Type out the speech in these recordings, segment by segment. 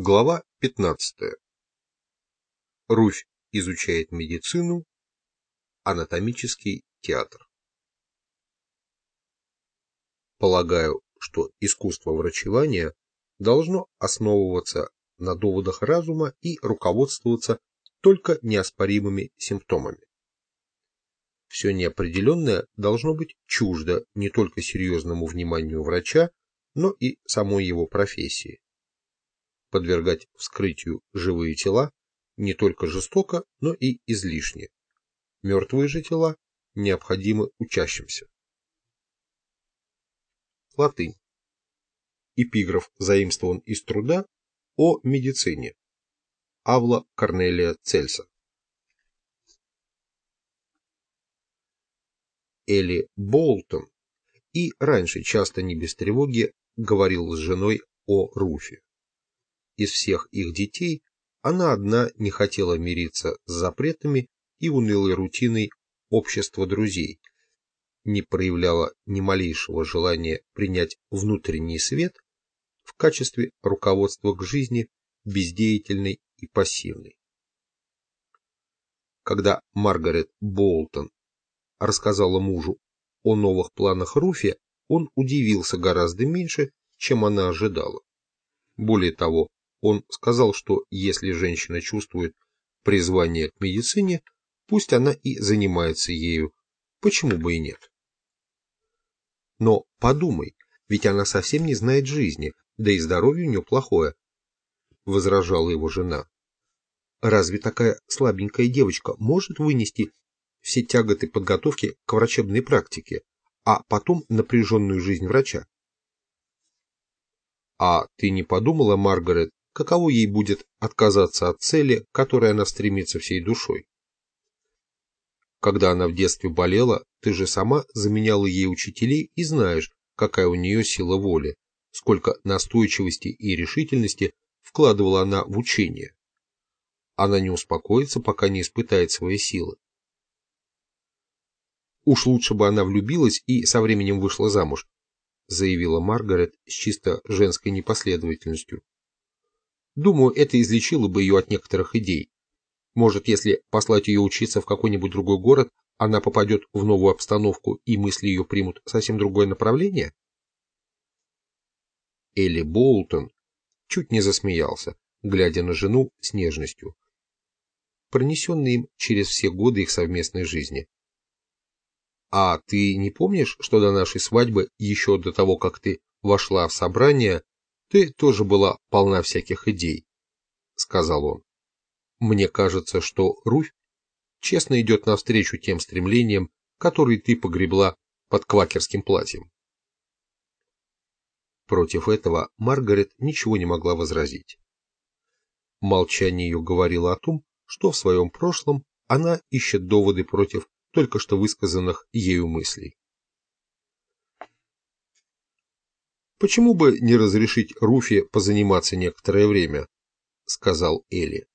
Глава 15. Руфь изучает медицину, анатомический театр. Полагаю, что искусство врачевания должно основываться на доводах разума и руководствоваться только неоспоримыми симптомами. Все неопределенное должно быть чуждо не только серьезному вниманию врача, но и самой его профессии подвергать вскрытию живые тела не только жестоко, но и излишне. Мертвые же тела необходимы учащимся. Латынь. Эпиграф заимствован из труда о медицине. Авла Корнелия Цельса. Элли Болтон и раньше часто не без тревоги говорил с женой о Руфе. Из всех их детей она одна не хотела мириться с запретами и унылой рутиной общества друзей, не проявляла ни малейшего желания принять внутренний свет в качестве руководства к жизни бездеятельной и пассивной. Когда Маргарет Болтон рассказала мужу о новых планах Руфи, он удивился гораздо меньше, чем она ожидала. Более того, он сказал, что если женщина чувствует призвание к медицине, пусть она и занимается ею, почему бы и нет. Но подумай, ведь она совсем не знает жизни, да и здоровье у нее плохое, возражала его жена. Разве такая слабенькая девочка может вынести все тяготы подготовки к врачебной практике, а потом напряженную жизнь врача? А ты не подумала, Маргарет, каково ей будет отказаться от цели, к которой она стремится всей душой. Когда она в детстве болела, ты же сама заменяла ей учителей и знаешь, какая у нее сила воли, сколько настойчивости и решительности вкладывала она в учение. Она не успокоится, пока не испытает свои силы. Уж лучше бы она влюбилась и со временем вышла замуж, заявила Маргарет с чисто женской непоследовательностью. Думаю, это излечило бы ее от некоторых идей. Может, если послать ее учиться в какой-нибудь другой город, она попадет в новую обстановку и мысли ее примут совсем другое направление? Элли Болтон чуть не засмеялся, глядя на жену с нежностью, пронесенной им через все годы их совместной жизни. «А ты не помнишь, что до нашей свадьбы, еще до того, как ты вошла в собрание, ты тоже была полна всяких идей, — сказал он. Мне кажется, что Руфь честно идет навстречу тем стремлениям, которые ты погребла под квакерским платьем. Против этого Маргарет ничего не могла возразить. Молчание ее говорило о том, что в своем прошлом она ищет доводы против только что высказанных ею мыслей. Почему бы не разрешить Руфе позаниматься некоторое время? Сказал Элли.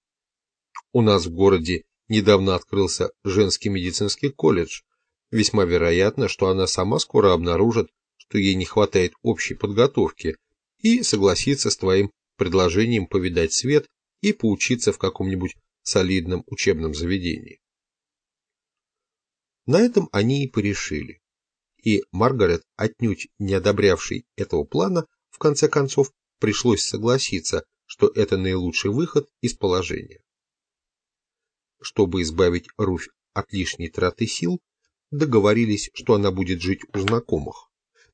У нас в городе недавно открылся женский медицинский колледж. Весьма вероятно, что она сама скоро обнаружит, что ей не хватает общей подготовки и согласится с твоим предложением повидать свет и поучиться в каком-нибудь солидном учебном заведении. На этом они и порешили и Маргарет, отнюдь не одобрявший этого плана, в конце концов пришлось согласиться, что это наилучший выход из положения. Чтобы избавить Руфь от лишней траты сил, договорились, что она будет жить у знакомых,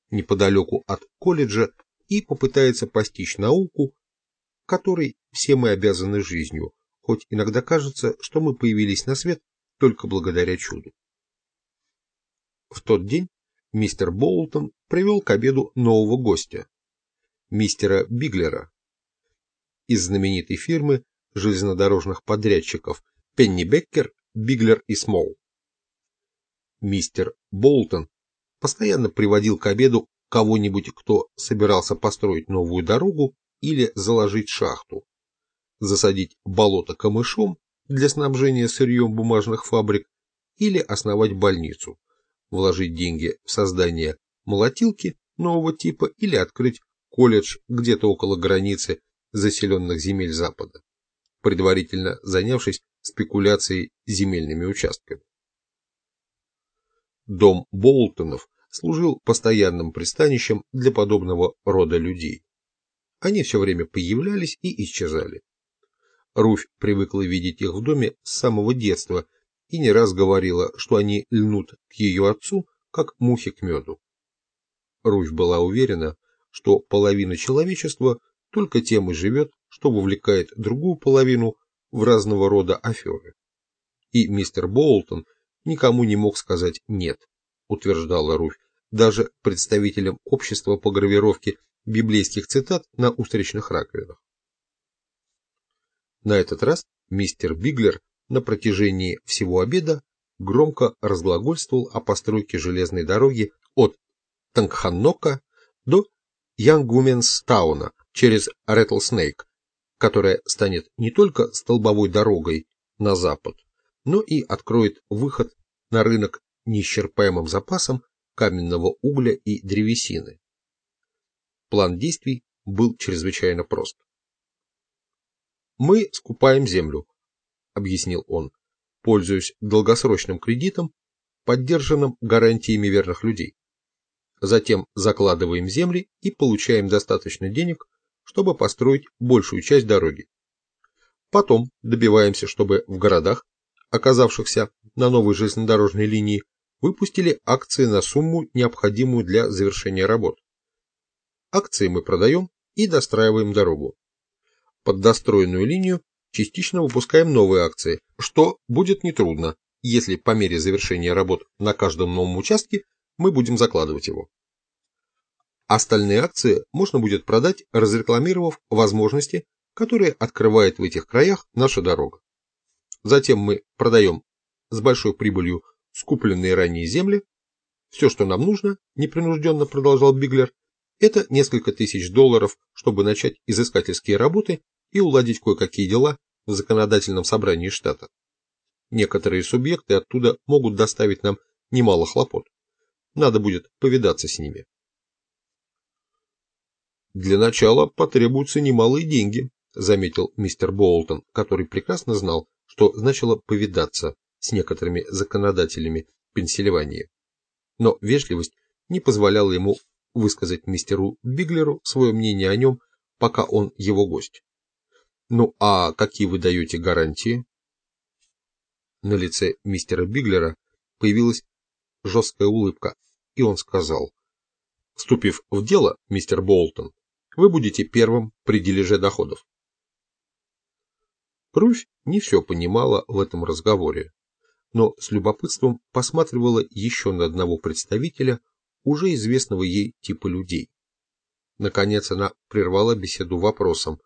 неподалеку от колледжа, и попытается постичь науку, которой все мы обязаны жизнью, хоть иногда кажется, что мы появились на свет только благодаря чуду. В тот день мистер Болтон привел к обеду нового гостя, мистера Биглера, из знаменитой фирмы железнодорожных подрядчиков Пенни Беккер, Биглер и Смол. Мистер Болтон постоянно приводил к обеду кого-нибудь, кто собирался построить новую дорогу или заложить шахту, засадить болото камышом для снабжения сырьем бумажных фабрик или основать больницу, вложить деньги в создание молотилки нового типа или открыть колледж где-то около границы заселенных земель Запада, предварительно занявшись спекуляцией земельными участками. Дом Болтонов служил постоянным пристанищем для подобного рода людей. Они все время появлялись и исчезали. Руфь привыкла видеть их в доме с самого детства и не раз говорила, что они льнут к ее отцу, как мухи к меду. Руфь была уверена, что половина человечества только тем и живет, что вовлекает другую половину в разного рода аферы. И мистер Болтон никому не мог сказать «нет», утверждала Руфь, даже представителям общества по гравировке библейских цитат на устричных раковинах. На этот раз мистер Биглер на протяжении всего обеда громко разглагольствовал о постройке железной дороги от Тангханнока до Янгуменстауна через Рэтлснейк, которая станет не только столбовой дорогой на запад, но и откроет выход на рынок неисчерпаемым запасом каменного угля и древесины. План действий был чрезвычайно прост. «Мы скупаем землю», — объяснил он, пользуясь долгосрочным кредитом, поддержанным гарантиями верных людей. Затем закладываем земли и получаем достаточно денег, чтобы построить большую часть дороги. Потом добиваемся, чтобы в городах, оказавшихся на новой железнодорожной линии, выпустили акции на сумму, необходимую для завершения работ. Акции мы продаем и достраиваем дорогу. Под достроенную линию частично выпускаем новые акции, что будет нетрудно, если по мере завершения работ на каждом новом участке мы будем закладывать его. Остальные акции можно будет продать, разрекламировав возможности, которые открывает в этих краях наша дорога. Затем мы продаем с большой прибылью скупленные ранее земли. Все, что нам нужно, непринужденно продолжал Биглер, это несколько тысяч долларов, чтобы начать изыскательские работы и уладить кое-какие дела в законодательном собрании штата. Некоторые субъекты оттуда могут доставить нам немало хлопот. Надо будет повидаться с ними. Для начала потребуются немалые деньги, заметил мистер Болтон, который прекрасно знал, что значило повидаться с некоторыми законодателями Пенсильвании. Но вежливость не позволяла ему высказать мистеру Биглеру свое мнение о нем, пока он его гость. «Ну а какие вы даете гарантии?» На лице мистера Биглера появилась жесткая улыбка, и он сказал, «Вступив в дело, мистер Болтон, вы будете первым при дележе доходов». Руфь не все понимала в этом разговоре, но с любопытством посматривала еще на одного представителя уже известного ей типа людей. Наконец она прервала беседу вопросом.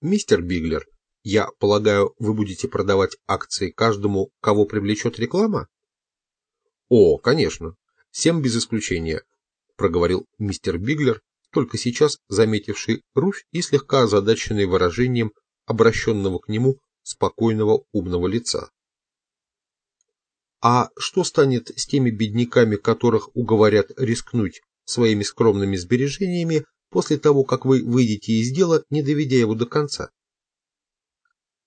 «Мистер Биглер, я полагаю, вы будете продавать акции каждому, кого привлечет реклама?» «О, конечно, всем без исключения», — проговорил мистер Биглер, только сейчас заметивший Руфь и слегка озадаченный выражением обращенного к нему спокойного умного лица. А что станет с теми бедняками, которых уговорят рискнуть своими скромными сбережениями после того, как вы выйдете из дела, не доведя его до конца?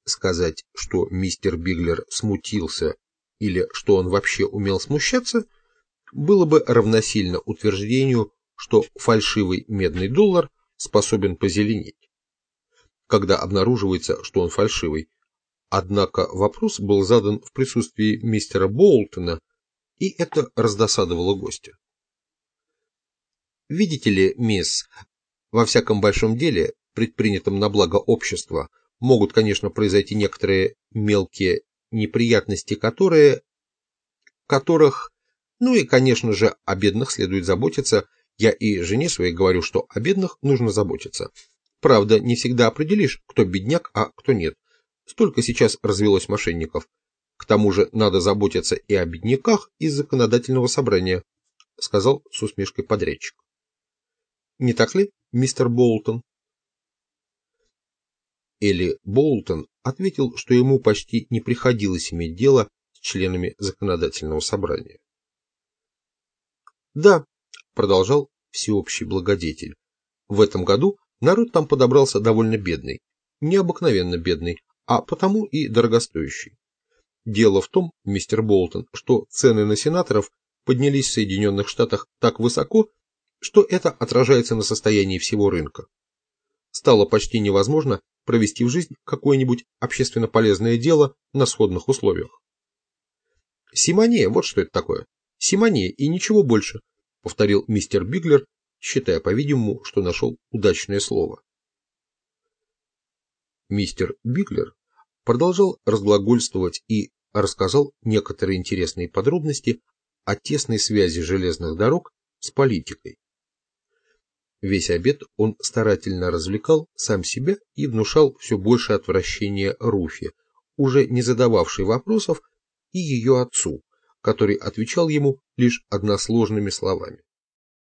Сказать, что мистер Биглер смутился или что он вообще умел смущаться, было бы равносильно утверждению, что фальшивый медный доллар способен позеленеть. Когда обнаруживается, что он фальшивый, Однако вопрос был задан в присутствии мистера Болтона, и это раздосадовало гостя. Видите ли, мисс, во всяком большом деле, предпринятом на благо общества, могут, конечно, произойти некоторые мелкие неприятности, которые... которых... Ну и, конечно же, о бедных следует заботиться. Я и жене своей говорю, что о бедных нужно заботиться. Правда, не всегда определишь, кто бедняк, а кто нет. Столько сейчас развелось мошенников. К тому же надо заботиться и о бедняках из законодательного собрания, сказал с усмешкой подрядчик. Не так ли, мистер Болтон? Элли Болтон ответил, что ему почти не приходилось иметь дело с членами законодательного собрания. Да, продолжал всеобщий благодетель, в этом году Народ там подобрался довольно бедный, необыкновенно бедный, а потому и дорогостоящий. Дело в том, мистер Болтон, что цены на сенаторов поднялись в Соединенных Штатах так высоко, что это отражается на состоянии всего рынка. Стало почти невозможно провести в жизнь какое-нибудь общественно полезное дело на сходных условиях. Симония, вот что это такое. Симония и ничего больше, повторил мистер Биглер, считая, по-видимому, что нашел удачное слово. Мистер Биглер продолжал разглагольствовать и рассказал некоторые интересные подробности о тесной связи железных дорог с политикой. Весь обед он старательно развлекал сам себя и внушал все больше отвращения Руфи, уже не задававшей вопросов, и ее отцу, который отвечал ему лишь односложными словами.